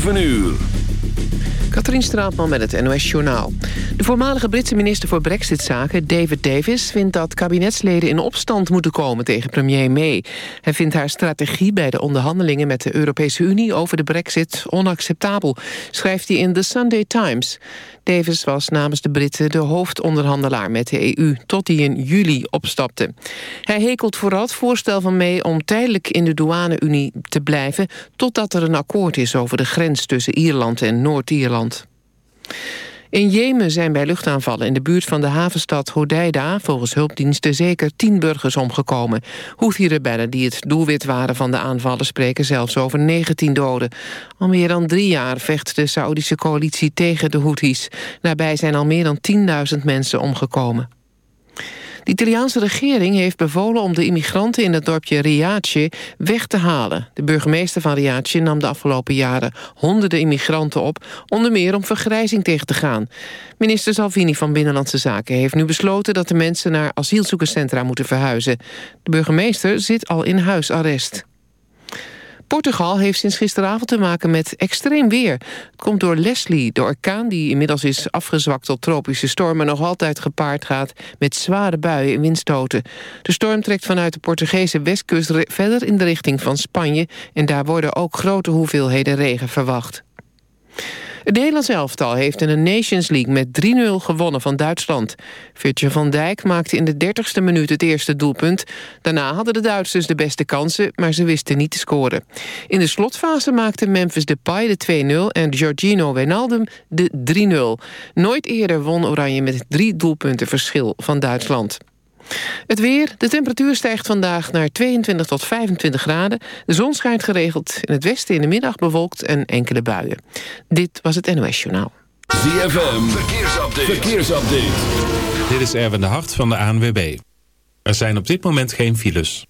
7 uur. Katrien Straatman met het NOS Journaal. De voormalige Britse minister voor Brexit-zaken, David Davis... vindt dat kabinetsleden in opstand moeten komen tegen premier May. Hij vindt haar strategie bij de onderhandelingen met de Europese Unie... over de brexit onacceptabel, schrijft hij in The Sunday Times. Davis was namens de Britten de hoofdonderhandelaar met de EU... tot hij in juli opstapte. Hij hekelt vooral het voorstel van May om tijdelijk in de douane-Unie te blijven... totdat er een akkoord is over de grens tussen Ierland en Noord-Ierland. In Jemen zijn bij luchtaanvallen in de buurt van de havenstad Hodeida... volgens hulpdiensten zeker tien burgers omgekomen. Houthi-rebellen die het doelwit waren van de aanvallen... spreken zelfs over 19 doden. Al meer dan drie jaar vecht de Saoedische coalitie tegen de Houthis. Daarbij zijn al meer dan 10.000 mensen omgekomen. De Italiaanse regering heeft bevolen om de immigranten in het dorpje Riace weg te halen. De burgemeester van Riace nam de afgelopen jaren honderden immigranten op, onder meer om vergrijzing tegen te gaan. Minister Salvini van Binnenlandse Zaken heeft nu besloten dat de mensen naar asielzoekerscentra moeten verhuizen. De burgemeester zit al in huisarrest. Portugal heeft sinds gisteravond te maken met extreem weer. Het komt door Leslie, de orkaan die inmiddels is afgezwakt tot tropische storm... maar nog altijd gepaard gaat met zware buien en windstoten. De storm trekt vanuit de Portugese westkust verder in de richting van Spanje... en daar worden ook grote hoeveelheden regen verwacht. Het Nederlands elftal heeft in de Nations League met 3-0 gewonnen van Duitsland. Virtje van Dijk maakte in de 30ste minuut het eerste doelpunt. Daarna hadden de Duitsers de beste kansen, maar ze wisten niet te scoren. In de slotfase maakte Memphis Depay de 2-0 en Giorgino Wijnaldum de 3-0. Nooit eerder won Oranje met drie doelpunten verschil van Duitsland. Het weer. De temperatuur stijgt vandaag naar 22 tot 25 graden. De zon schijnt geregeld. In het westen in de middag bewolkt en enkele buien. Dit was het NOS Journaal. ZFM. Verkeersupdate. Verkeersupdate. Dit is Erwin de Hart van de ANWB. Er zijn op dit moment geen files.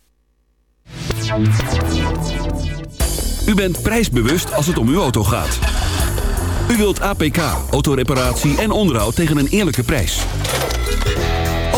U bent prijsbewust als het om uw auto gaat. U wilt APK, autoreparatie en onderhoud tegen een eerlijke prijs.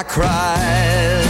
I cried.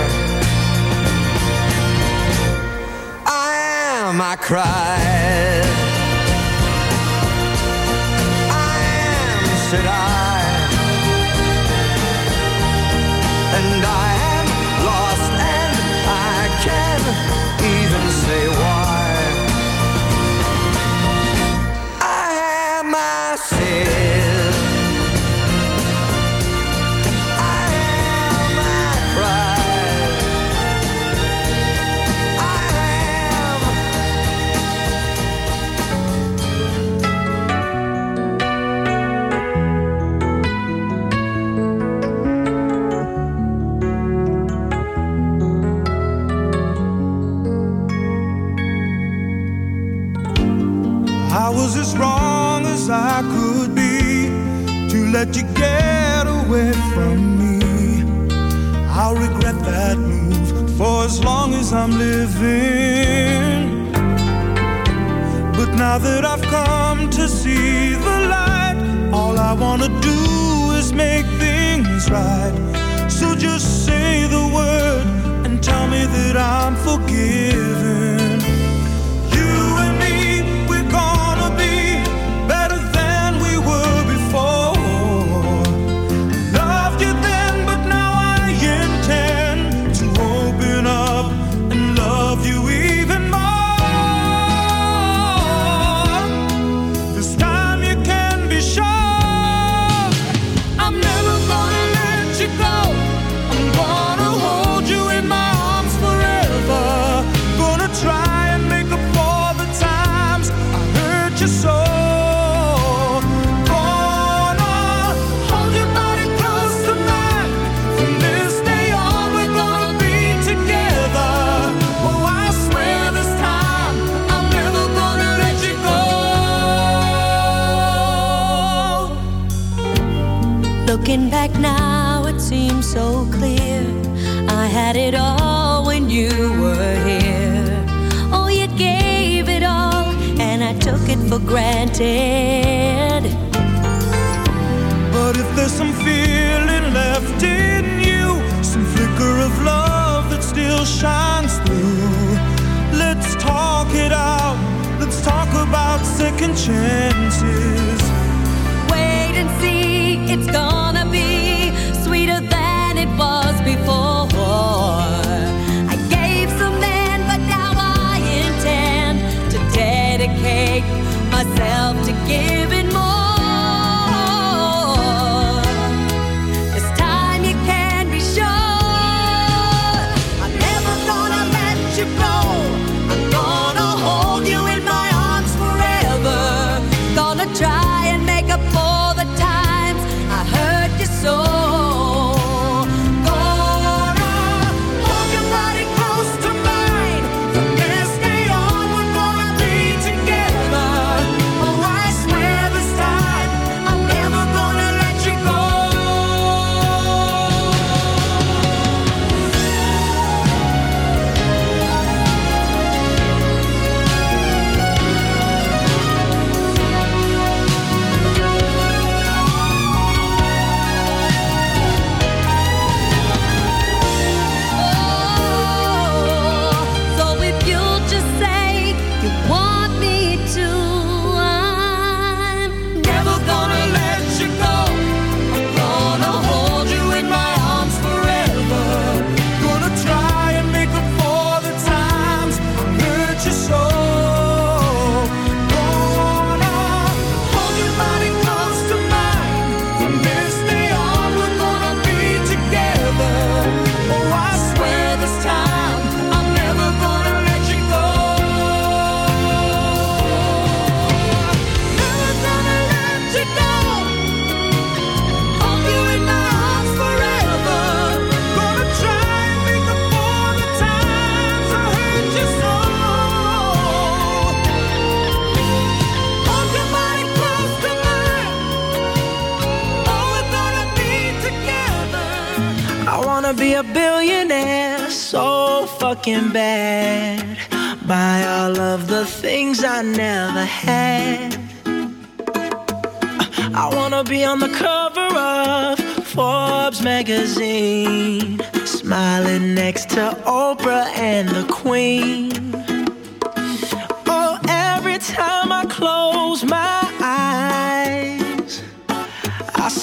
my cries tried. So just say the word and tell me that I'm forgiven.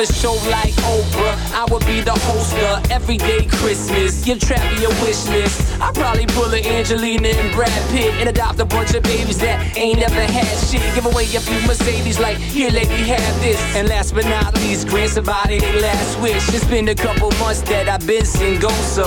have a show like Oprah. I would be the host of Everyday Christmas. Give Travi a wish list. I'd probably pull a Angelina and Brad Pitt and adopt a bunch of babies that ain't never had shit. Give away a few Mercedes, like, here, lady, have this. And last but not least, grant somebody their last wish. It's been a couple months that I've been single, so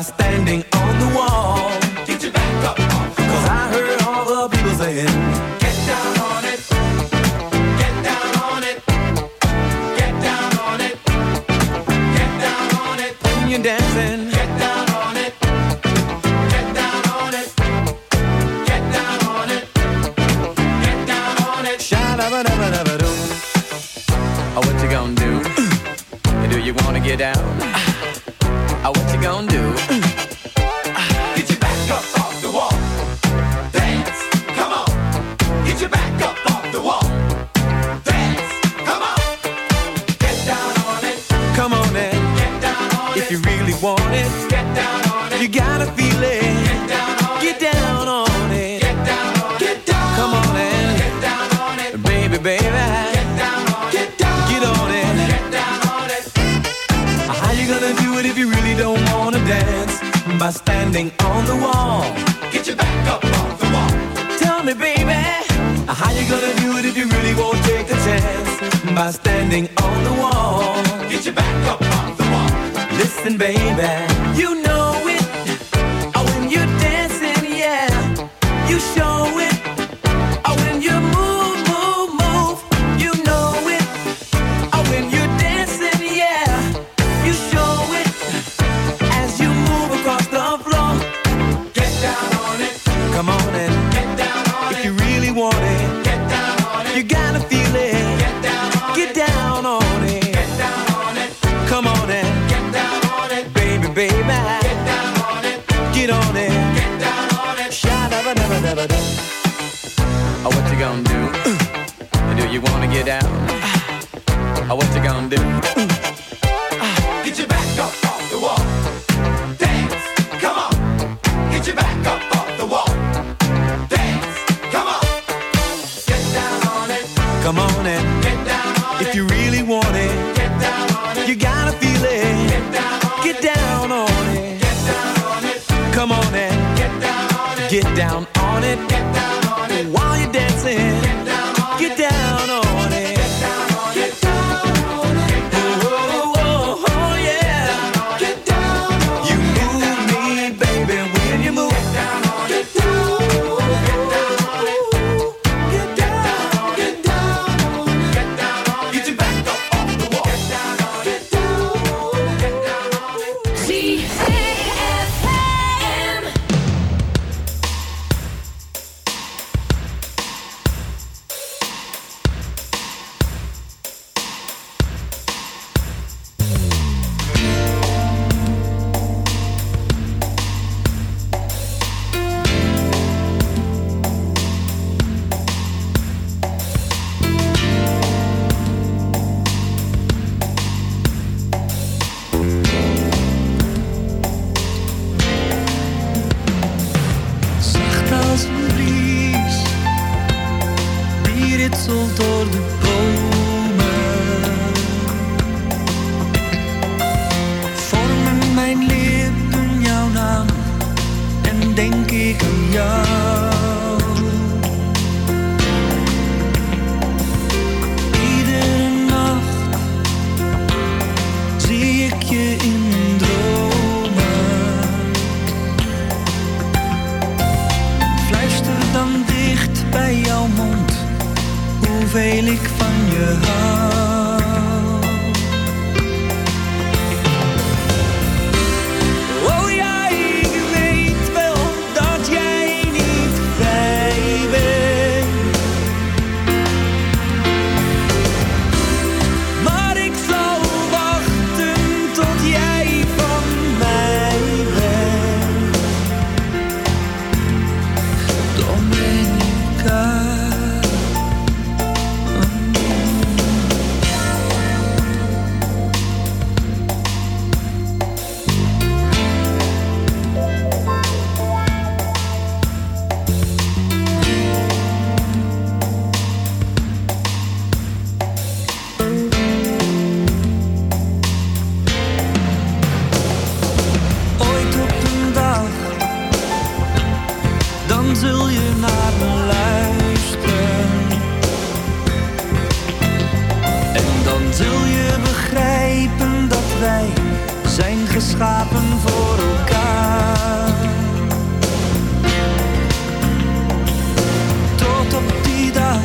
standing And baby. You know wanna get out? down? Uh, what you gonna do? zijn geschapen voor elkaar. Tot op die dag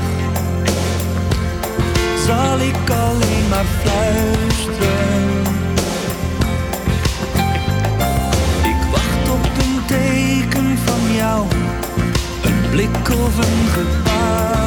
zal ik alleen maar fluisteren. Ik wacht op een teken van jou, een blik of een gebaar.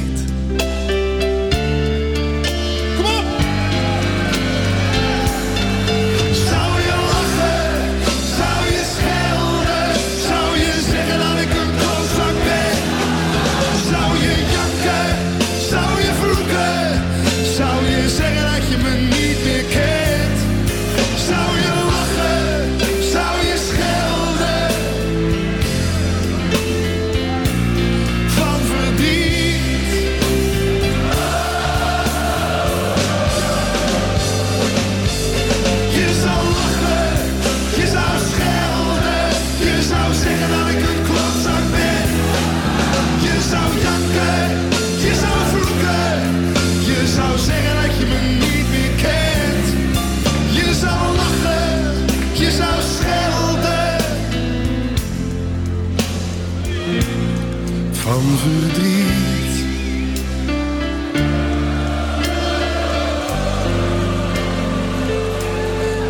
Van verdriet.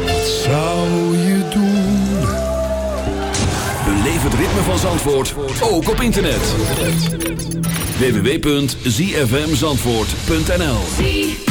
Wat zou je doen? Beleef het ritme van Zandvoort, ook op internet. www.zfmzandvoort.nl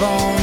bone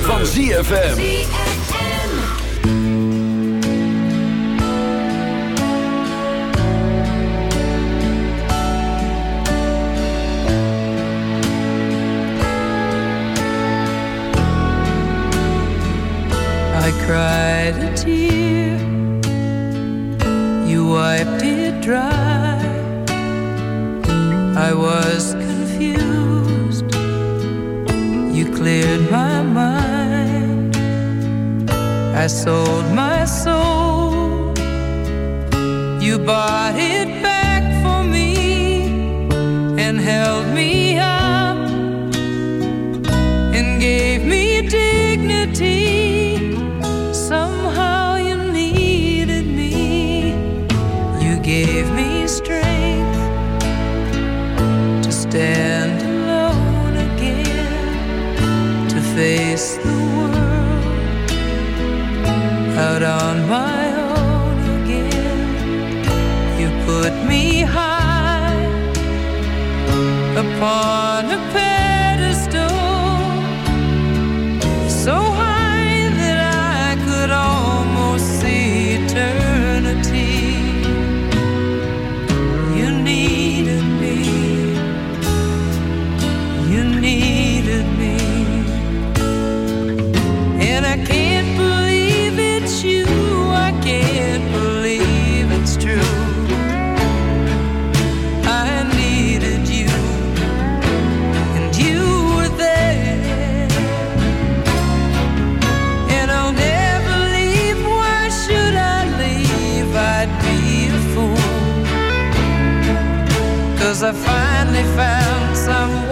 Van ZFM. I finally found someone